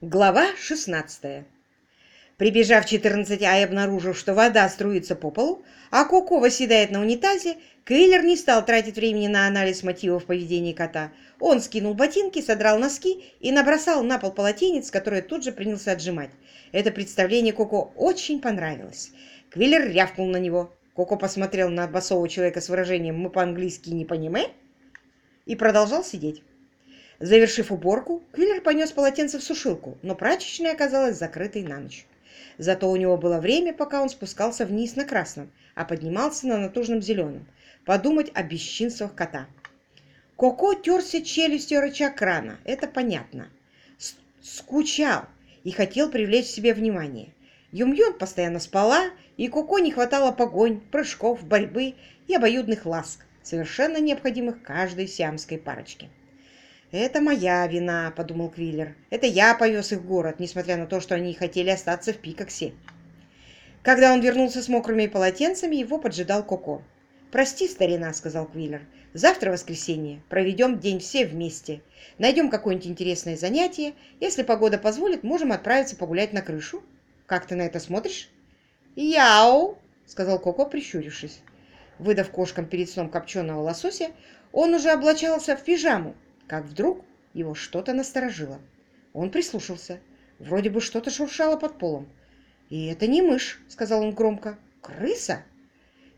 Глава 16. Прибежав в 14А и обнаружив, что вода струится по полу, а Коко восседает на унитазе, Квиллер не стал тратить времени на анализ мотивов поведения кота. Он скинул ботинки, содрал носки и набросал на пол полотенец, которое тут же принялся отжимать. Это представление Коко очень понравилось. Квиллер рявкнул на него. Коко посмотрел на босого человека с выражением «мы по-английски не понимаем» и продолжал сидеть. Завершив уборку, Квиллер понес полотенце в сушилку, но прачечная оказалась закрытой на ночь. Зато у него было время, пока он спускался вниз на красном, а поднимался на натужном зеленом, подумать о бесчинствах кота. Коко терся челюстью рычаг крана, это понятно. Скучал и хотел привлечь к себе внимание. Юм-Юм постоянно спала, и Коко не хватало погонь, прыжков, борьбы и обоюдных ласк, совершенно необходимых каждой сиамской парочке. «Это моя вина», — подумал Квиллер. «Это я повез их в город, несмотря на то, что они хотели остаться в Пикоксе». Когда он вернулся с мокрыми полотенцами, его поджидал Коко. «Прости, старина», — сказал Квиллер. «Завтра воскресенье. Проведем день все вместе. Найдем какое-нибудь интересное занятие. Если погода позволит, можем отправиться погулять на крышу. Как ты на это смотришь?» «Яу!» — сказал Коко, прищурившись. Выдав кошкам перед сном копченого лосося, он уже облачался в пижаму, как вдруг его что-то насторожило. Он прислушался. Вроде бы что-то шуршало под полом. «И это не мышь», — сказал он громко. «Крыса!»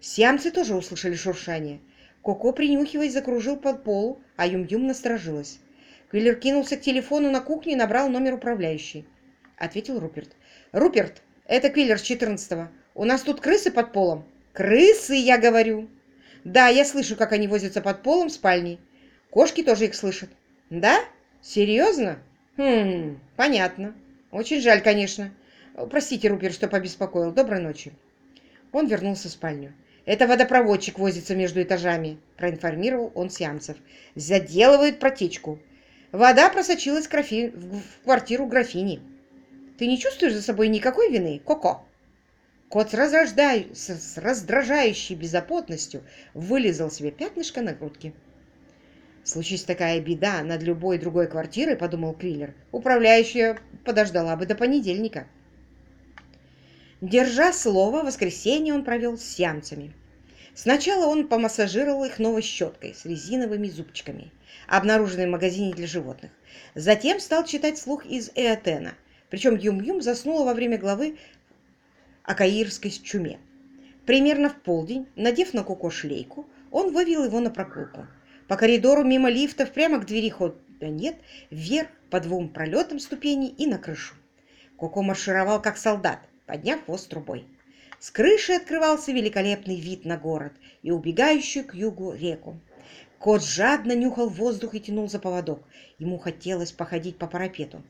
Сиамцы тоже услышали шуршание. Коко, принюхиваясь, закружил под полу, а Юм-Юм насторожилась. Квиллер кинулся к телефону на кухне и набрал номер управляющей. Ответил Руперт. «Руперт, это Квиллер с 14-го. У нас тут крысы под полом». «Крысы, я говорю!» «Да, я слышу, как они возятся под полом в спальне. Кошки тоже их слышат. Да? Серьезно? Хм, понятно. Очень жаль, конечно. Простите, Рупер, что побеспокоил. Доброй ночи. Он вернулся в спальню. «Это водопроводчик возится между этажами», – проинформировал он сеансов. «Заделывает протечку. Вода просочилась графи... в квартиру графини. Ты не чувствуешь за собой никакой вины, Коко?» Кот с, разрождай... с раздражающей беззаботностью вылезал себе пятнышко на грудке. Случись такая беда над любой другой квартирой, подумал Квиллер, управляющая подождала бы до понедельника. Держа слово, воскресенье он провел с сиамцами. Сначала он помассажировал их новой щеткой с резиновыми зубчиками, обнаруженной в магазине для животных. Затем стал читать слух из Эотена, причем Юм-Юм заснула во время главы о каирской чуме. Примерно в полдень, надев на Коко шлейку, он вывел его на прогулку. По коридору мимо лифтов прямо к двери хода нет, вверх по двум пролетам ступеней и на крышу. Коко маршировал как солдат, подняв хвост трубой. С крыши открывался великолепный вид на город и убегающую к югу реку. Кот жадно нюхал воздух и тянул за поводок. Ему хотелось походить по парапету.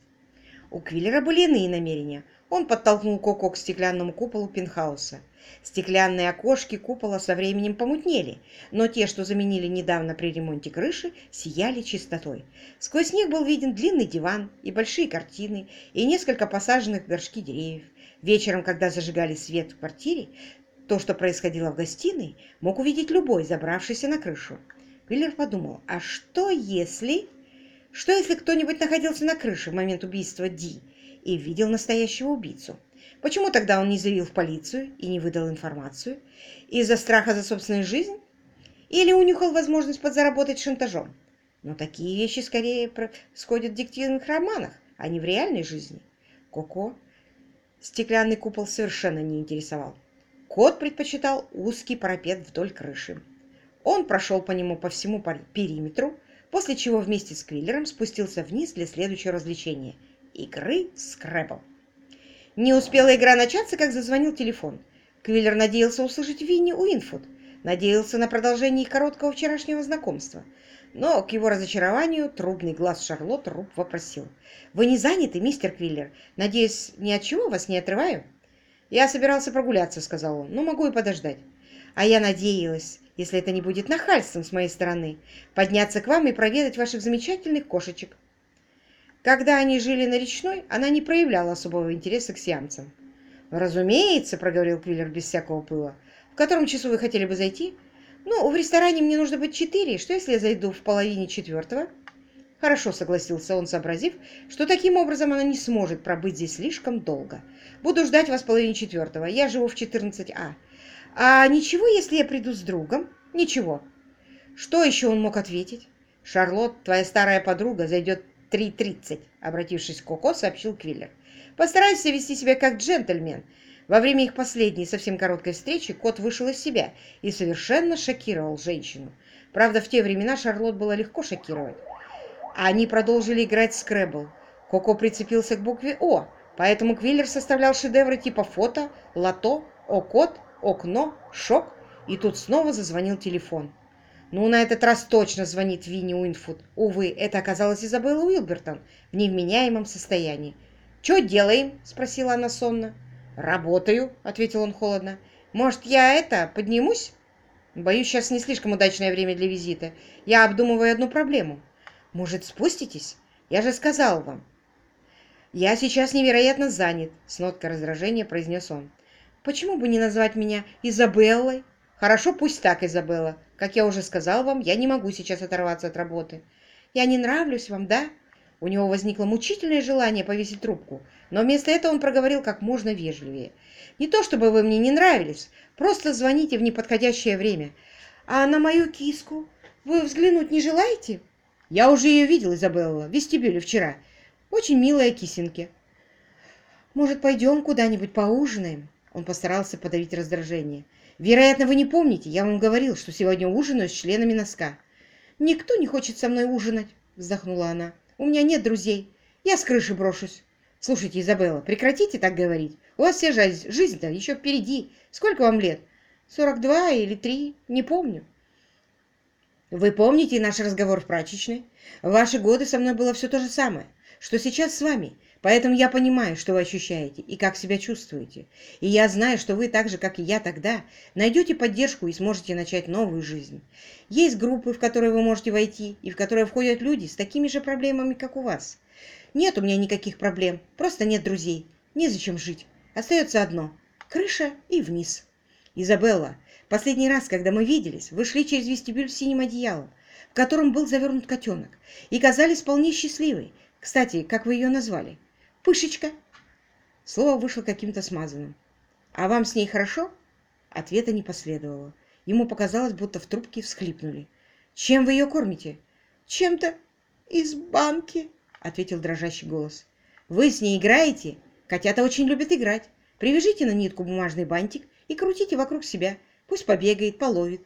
У Квиллера были иные намерения. Он подтолкнул Коко к стеклянному куполу пентхауса. Стеклянные окошки купола со временем помутнели, но те, что заменили недавно при ремонте крыши, сияли чистотой. Сквозь них был виден длинный диван и большие картины, и несколько посаженных в горшки деревьев. Вечером, когда зажигали свет в квартире, то, что происходило в гостиной, мог увидеть любой, забравшийся на крышу. Квиллер подумал, а что если... Что если кто-нибудь находился на крыше в момент убийства Ди и видел настоящего убийцу? Почему тогда он не заявил в полицию и не выдал информацию? Из-за страха за собственную жизнь? Или унюхал возможность подзаработать шантажом? Но такие вещи скорее происходят в детективных романах, а не в реальной жизни. Коко стеклянный купол совершенно не интересовал. Кот предпочитал узкий парапет вдоль крыши. Он прошел по нему по всему периметру, после чего вместе с Квиллером спустился вниз для следующего развлечения – игры в скрэбл. Не успела игра начаться, как зазвонил телефон. Квиллер надеялся услышать Винни Уинфуд, надеялся на продолжение их короткого вчерашнего знакомства. Но, к его разочарованию, трубный глаз Шарлотт Руб вопросил. «Вы не заняты, мистер Квиллер? Надеюсь, ни от чего вас не отрываю?» «Я собирался прогуляться», — сказал он, — «но могу и подождать». «А я надеялась, если это не будет нахальством с моей стороны, подняться к вам и проведать ваших замечательных кошечек». Когда они жили на речной, она не проявляла особого интереса к сиамцам. «Разумеется», — проговорил Квиллер без всякого пыла. «В котором часу вы хотели бы зайти?» «Ну, в ресторане мне нужно быть четыре. Что, если я зайду в половине четвертого?» «Хорошо», — согласился он, сообразив, что таким образом она не сможет пробыть здесь слишком долго. «Буду ждать вас в половине четвертого. Я живу в 14А. А ничего, если я приду с другом?» «Ничего». Что еще он мог ответить? «Шарлотт, твоя старая подруга, зайдет 3.30», — обратившись к Коко, сообщил Квиллер. «Постарайся вести себя как джентльмен». Во время их последней совсем короткой встречи кот вышел из себя и совершенно шокировал женщину. Правда, в те времена Шарлотт было легко шокировать. Они продолжили играть в скребл. Коко прицепился к букве «О», поэтому Квиллер составлял шедевры типа фото, лото, о-кот, окно, шок, и тут снова зазвонил телефон. Ну, на этот раз точно звонит Винни Уинфуд. Увы, это оказалась Изабелла Уилбертон в невменяемом состоянии. «Чё делаем?» – спросила она сонно. «Работаю», – ответил он холодно. «Может, я это, поднимусь?» «Боюсь, сейчас не слишком удачное время для визита. Я обдумываю одну проблему». «Может, спуститесь? Я же сказал вам». «Я сейчас невероятно занят», — с ноткой раздражения произнес он. «Почему бы не назвать меня Изабеллой?» «Хорошо, пусть так, Изабелла. Как я уже сказал вам, я не могу сейчас оторваться от работы». «Я не нравлюсь вам, да?» У него возникло мучительное желание повесить трубку, но вместо этого он проговорил как можно вежливее. «Не то чтобы вы мне не нравились, просто звоните в неподходящее время. А на мою киску вы взглянуть не желаете?» Я уже ее видел, Изабелла, в вестибюле вчера. Очень милая кисеньки. Может, пойдем куда-нибудь поужинаем? Он постарался подавить раздражение. Вероятно, вы не помните, я вам говорил, что сегодня ужинаю с членами носка. Никто не хочет со мной ужинать, вздохнула она. У меня нет друзей. Я с крыши брошусь. Слушайте, Изабелла, прекратите так говорить. У вас вся жизнь, жизнь-то еще впереди. Сколько вам лет? Сорок два или три? Не помню. Вы помните наш разговор в прачечной? В ваши годы со мной было все то же самое, что сейчас с вами. Поэтому я понимаю, что вы ощущаете и как себя чувствуете. И я знаю, что вы так же, как и я тогда, найдете поддержку и сможете начать новую жизнь. Есть группы, в которые вы можете войти, и в которые входят люди с такими же проблемами, как у вас. Нет у меня никаких проблем, просто нет друзей. Незачем жить. Остается одно – крыша и вниз. Изабелла, Последний раз, когда мы виделись, вы шли через вестибюль с синим одеялом, в котором был завернут котенок, и казались вполне счастливой. Кстати, как вы ее назвали? Пышечка. Слово вышло каким-то смазанным. А вам с ней хорошо? Ответа не последовало. Ему показалось, будто в трубке всхлипнули. Чем вы ее кормите? Чем-то из банки, ответил дрожащий голос. Вы с ней играете? Котята очень любят играть. Привяжите на нитку бумажный бантик и крутите вокруг себя. Пусть побегает, половит.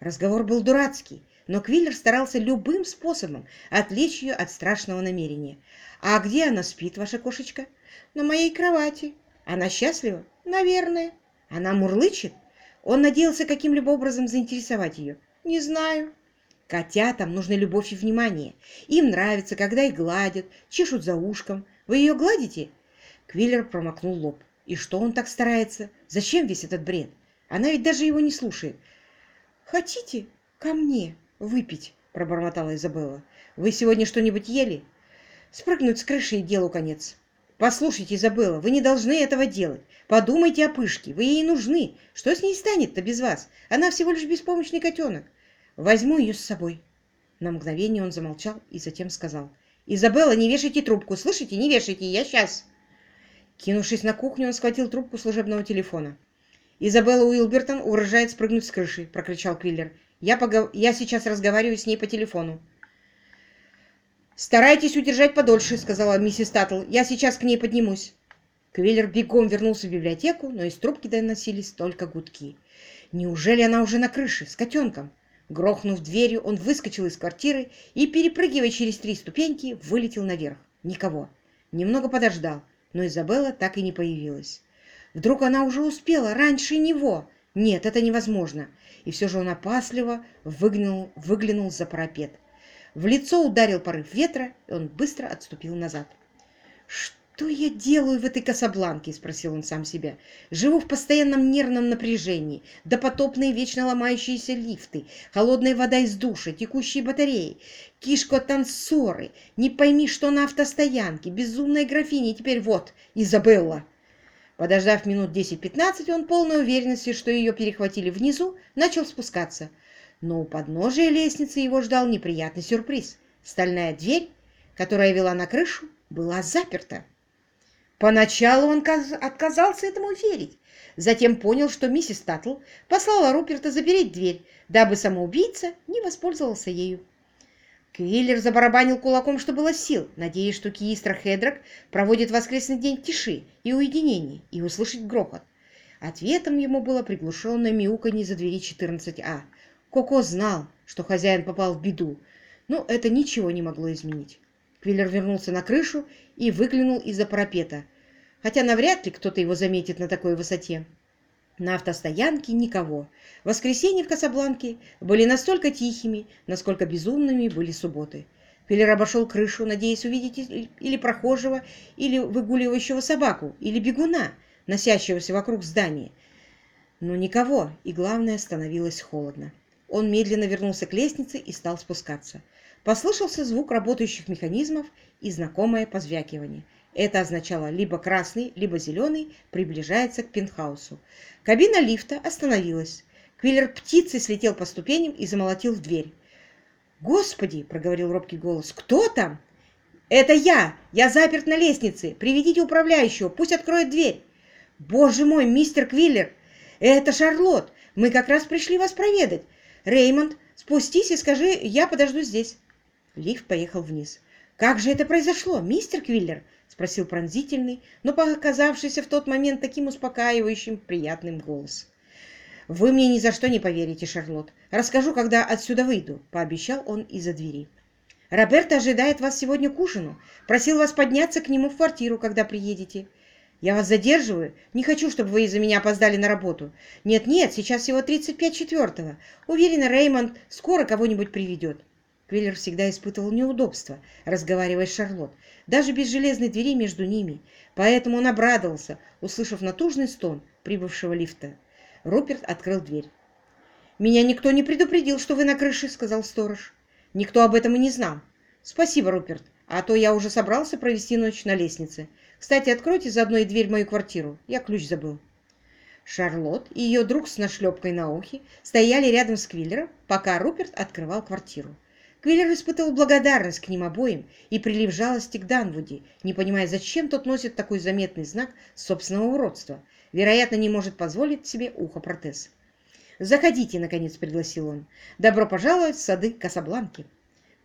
Разговор был дурацкий, но Квиллер старался любым способом отвлечь ее от страшного намерения. «А где она спит, ваша кошечка?» «На моей кровати». «Она счастлива?» «Наверное». «Она мурлычет?» Он надеялся каким-либо образом заинтересовать ее. «Не знаю». Котятам нужны любовь и внимание. Им нравится, когда их гладят, чешут за ушком. Вы ее гладите?» Квиллер промокнул лоб. «И что он так старается? Зачем весь этот бред?» Она ведь даже его не слушает. «Хотите ко мне выпить?» – пробормотала Изабелла. «Вы сегодня что-нибудь ели?» «Спрыгнуть с крыши и делу конец». «Послушайте, Изабелла, вы не должны этого делать. Подумайте о Пышке. Вы ей нужны. Что с ней станет-то без вас? Она всего лишь беспомощный котенок. Возьму ее с собой». На мгновение он замолчал и затем сказал. «Изабелла, не вешайте трубку. Слышите? Не вешайте. Я сейчас». Кинувшись на кухню, он схватил трубку служебного телефона. «Изабелла Уилбертон угрожает спрыгнуть с крыши», — прокричал Квиллер. «Я, погов... «Я сейчас разговариваю с ней по телефону». «Старайтесь удержать подольше», — сказала миссис Таттл. «Я сейчас к ней поднимусь». Квиллер бегом вернулся в библиотеку, но из трубки доносились только гудки. Неужели она уже на крыше, с котенком? Грохнув дверью, он выскочил из квартиры и, перепрыгивая через три ступеньки, вылетел наверх. Никого. Немного подождал, но Изабелла так и не появилась. Вдруг она уже успела раньше него? Нет, это невозможно. И все же он опасливо выглянул, выглянул за парапет. В лицо ударил порыв ветра, и он быстро отступил назад. «Что я делаю в этой Касабланке?» – спросил он сам себя. «Живу в постоянном нервном напряжении, допотопные вечно ломающиеся лифты, холодная вода из душа, текущие батареи, кишко-танцоры, не пойми, что на автостоянке, безумная графиня, и теперь вот, Изабелла!» Подождав минут 10-15, он полной уверенности, что ее перехватили внизу, начал спускаться. Но у подножия лестницы его ждал неприятный сюрприз. Стальная дверь, которая вела на крышу, была заперта. Поначалу он отказался этому верить, затем понял, что миссис Таттл послала Руперта запереть дверь, дабы самоубийца не воспользовался ею. Квиллер забарабанил кулаком, что было сил, надеясь, что Киистра Хедрак проводит воскресный день тиши и уединении и услышать грохот. Ответом ему было приглушенное мяуканье за двери 14А. Коко знал, что хозяин попал в беду, но это ничего не могло изменить. Квиллер вернулся на крышу и выглянул из-за парапета, хотя навряд ли кто-то его заметит на такой высоте. На автостоянке никого. Воскресенья в Касабланке были настолько тихими, насколько безумными были субботы. Пеллер обошел крышу, надеясь увидеть или прохожего, или выгуливающего собаку, или бегуна, носящегося вокруг здания. Но никого, и главное, становилось холодно. Он медленно вернулся к лестнице и стал спускаться. Послышался звук работающих механизмов и знакомое позвякивание. Это означало либо красный, либо зеленый приближается к пентхаусу. Кабина лифта остановилась. Квиллер птицей слетел по ступеням и замолотил в дверь. «Господи!» — проговорил робкий голос. «Кто там?» «Это я! Я заперт на лестнице! Приведите управляющего, пусть откроет дверь!» «Боже мой, мистер Квиллер! Это Шарлотт! Мы как раз пришли вас проведать! Реймонд, спустись и скажи, я подожду здесь!» Лифт поехал вниз. «Как же это произошло, мистер Квиллер?» — спросил пронзительный, но показавшийся в тот момент таким успокаивающим, приятным голос. «Вы мне ни за что не поверите, Шарлотт. Расскажу, когда отсюда выйду», — пообещал он из-за двери. «Роберто ожидает вас сегодня к ужину. Просил вас подняться к нему в квартиру, когда приедете. Я вас задерживаю. Не хочу, чтобы вы из-за меня опоздали на работу. Нет-нет, сейчас всего 35 четвертого. Уверена, Реймонд скоро кого-нибудь приведет». Квиллер всегда испытывал неудобства, разговаривая с Шарлотт, даже без железной двери между ними, поэтому он обрадовался, услышав натужный стон прибывшего лифта. Руперт открыл дверь. «Меня никто не предупредил, что вы на крыше», — сказал сторож. «Никто об этом и не знал. Спасибо, Руперт, а то я уже собрался провести ночь на лестнице. Кстати, откройте заодно и дверь в мою квартиру. Я ключ забыл». Шарлотт и ее друг с нашлепкой на ухе стояли рядом с Квиллером, пока Руперт открывал квартиру. Квиллер испытывал благодарность к ним обоим и прилив жалости к Данвуди, не понимая, зачем тот носит такой заметный знак собственного уродства. Вероятно, не может позволить себе ухо-протез. «Заходите», — наконец пригласил он. «Добро пожаловать в сады Касабланки».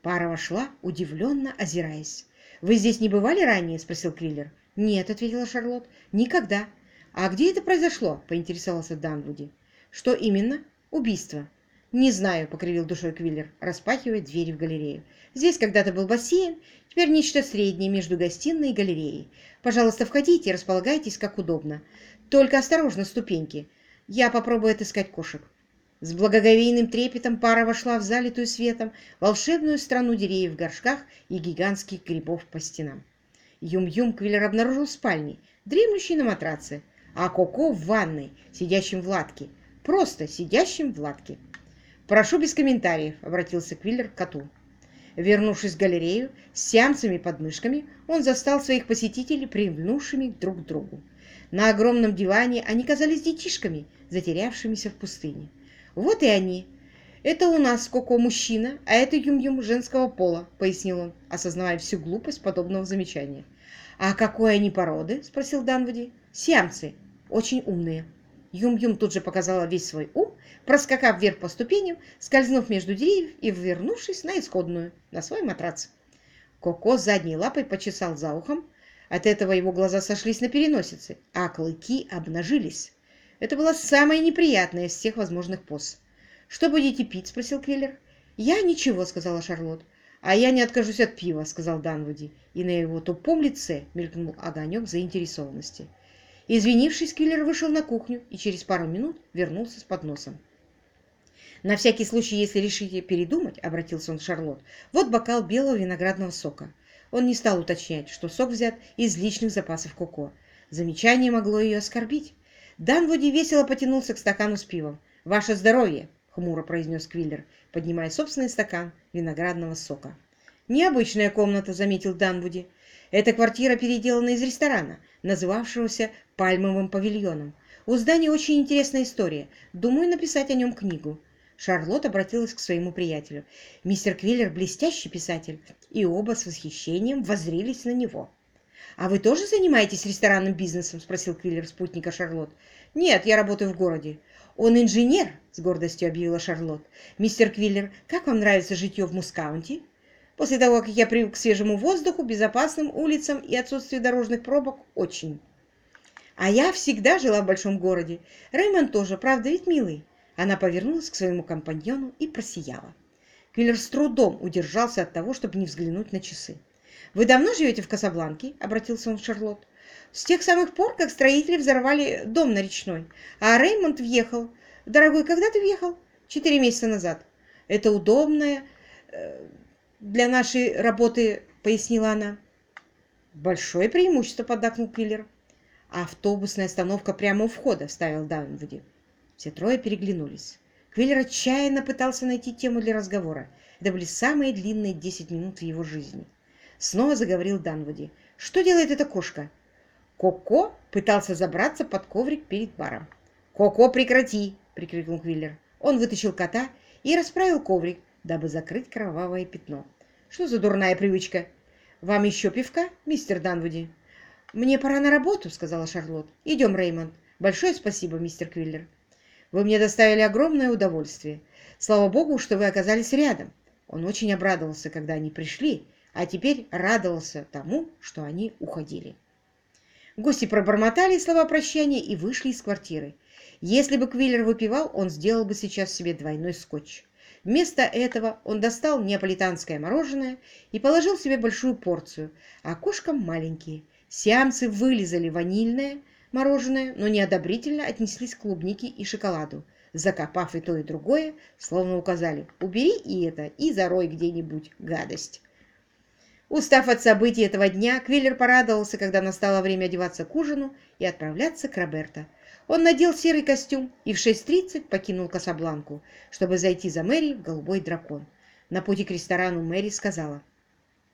Пара вошла, удивленно озираясь. «Вы здесь не бывали ранее?» — спросил Квиллер. «Нет», — ответила Шарлотт. «Никогда». «А где это произошло?» — поинтересовался Данвуди. «Что именно?» «Убийство». «Не знаю», — покривил душой Квиллер, распахивая двери в галерею. «Здесь когда-то был бассейн, теперь нечто среднее между гостиной и галереей. Пожалуйста, входите и располагайтесь как удобно. Только осторожно, ступеньки. Я попробую отыскать кошек». С благоговейным трепетом пара вошла в залитую светом волшебную страну деревьев в горшках и гигантских грибов по стенам. Юм-Юм Квиллер обнаружил спальни, дремлющий на матраце, а Коко в ванной, сидящим в латке, просто сидящим в латке. «Прошу без комментариев», — обратился Квиллер к коту. Вернувшись в галерею с сеансами под мышками, он застал своих посетителей прильнувшими друг к другу. На огромном диване они казались детишками, затерявшимися в пустыне. «Вот и они. Это у нас Коко мужчина, а это Юм-Юм женского пола», — пояснил он, осознавая всю глупость подобного замечания. «А какой они породы?» — спросил Данвуди. «Сиамцы. Очень умные». Юм-Юм тут же показала весь свой ум, проскакав вверх по ступеням, скользнув между деревьев и вернувшись на исходную, на свой матрац. Коко задней лапой почесал за ухом. От этого его глаза сошлись на переносице, а клыки обнажились. Это была самая неприятная из всех возможных поз. «Что будете пить?» — спросил Квиллер. «Я ничего», — сказала Шарлотт. «А я не откажусь от пива», — сказал Данвуди, и на его тупом лице мелькнул огонек заинтересованности. Извинившись, Киллер вышел на кухню и через пару минут вернулся с подносом. «На всякий случай, если решите передумать», — обратился он к Шарлотт, — «вот бокал белого виноградного сока». Он не стал уточнять, что сок взят из личных запасов Коко. Замечание могло ее оскорбить. Данвуди весело потянулся к стакану с пивом. «Ваше здоровье!» — хмуро произнес Квиллер, поднимая собственный стакан виноградного сока. «Необычная комната», — заметил Данвуди. «Эта квартира переделана из ресторана, называвшегося пальмовым павильоном. У здания очень интересная история. Думаю написать о нем книгу. Шарлотт обратилась к своему приятелю. Мистер Квиллер – блестящий писатель, и оба с восхищением воззрились на него. «А вы тоже занимаетесь ресторанным бизнесом?» – спросил Квиллер спутника Шарлотт. «Нет, я работаю в городе». «Он инженер», – с гордостью объявила Шарлотт. «Мистер Квиллер, как вам нравится житье в Мускаунте?» «После того, как я привык к свежему воздуху, безопасным улицам и отсутствию дорожных пробок, очень». «А я всегда жила в большом городе. Рэймонд тоже, правда, ведь милый?» Она повернулась к своему компаньону и просияла. Квиллер с трудом удержался от того, чтобы не взглянуть на часы. «Вы давно живете в Касабланке?» — обратился он в Шарлотт. «С тех самых пор, как строители взорвали дом на речной. А Реймонд въехал. Дорогой, когда ты въехал?» «Четыре месяца назад». «Это удобное э, для нашей работы», — пояснила она. «Большое преимущество», — поддакнул Квиллер. «Автобусная остановка прямо у входа», — вставил Даунвуди. Все трое переглянулись. Квиллер отчаянно пытался найти тему для разговора. Это были самые длинные десять минут в его жизни. Снова заговорил Данвуди. «Что делает эта кошка?» Коко пытался забраться под коврик перед баром. «Коко, прекрати!» — прикрикнул Квиллер. Он вытащил кота и расправил коврик, дабы закрыть кровавое пятно. «Что за дурная привычка? Вам еще пивка, мистер Данвуди?» «Мне пора на работу», — сказала Шарлотт. «Идем, Реймонд. Большое спасибо, мистер Квиллер». Вы мне доставили огромное удовольствие. Слава Богу, что вы оказались рядом. Он очень обрадовался, когда они пришли, а теперь радовался тому, что они уходили. Гости пробормотали слова прощания и вышли из квартиры. Если бы Квиллер выпивал, он сделал бы сейчас себе двойной скотч. Вместо этого он достал неаполитанское мороженое и положил себе большую порцию, а кошкам маленькие. Сиамцы вылизали ванильное, мороженое, но неодобрительно отнеслись к клубнике и шоколаду, закопав и то, и другое, словно указали «убери и это, и зарой где-нибудь гадость». Устав от событий этого дня, Квиллер порадовался, когда настало время одеваться к ужину и отправляться к Роберто. Он надел серый костюм и в 6.30 покинул Касабланку, чтобы зайти за Мэри в «Голубой дракон». На пути к ресторану Мэри сказала,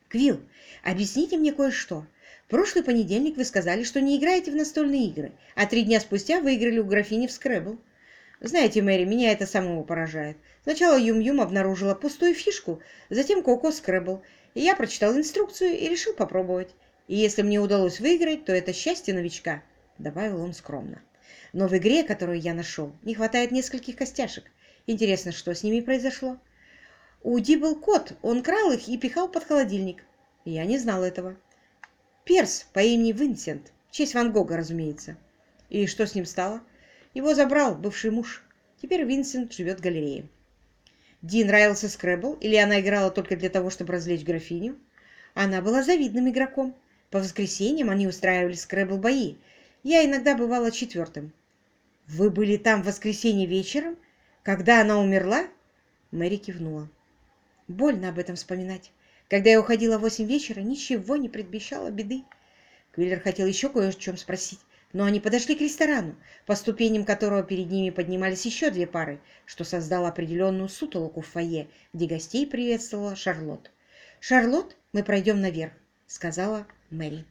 «Квилл, объясните мне кое-что. Прошлый понедельник вы сказали, что не играете в настольные игры, а три дня спустя выиграли у графини в скребл. Знаете, Мэри, меня это самого поражает. Сначала Юм-Юм обнаружила пустую фишку, затем Коко скребл, и я прочитал инструкцию и решил попробовать. И если мне удалось выиграть, то это счастье новичка, — добавил он скромно. Но в игре, которую я нашел, не хватает нескольких костяшек. Интересно, что с ними произошло? У Ди был кот, он крал их и пихал под холодильник. Я не знал этого. Перс по имени Винсент, в честь Ван Гога, разумеется. И что с ним стало? Его забрал бывший муж. Теперь Винсент живет в галерее. Ди нравился скребл, или она играла только для того, чтобы развлечь графиню? Она была завидным игроком. По воскресеньям они устраивали скребл-бои. Я иногда бывала четвертым. «Вы были там в воскресенье вечером, когда она умерла?» Мэри кивнула. «Больно об этом вспоминать. Когда я уходила в восемь вечера, ничего не предвещало беды. Квиллер хотел еще кое о чем спросить, но они подошли к ресторану, по ступеням которого перед ними поднимались еще две пары, что создало определенную сутолоку в фойе, где гостей приветствовала Шарлотт. «Шарлотт, мы пройдем наверх», — сказала Мэри.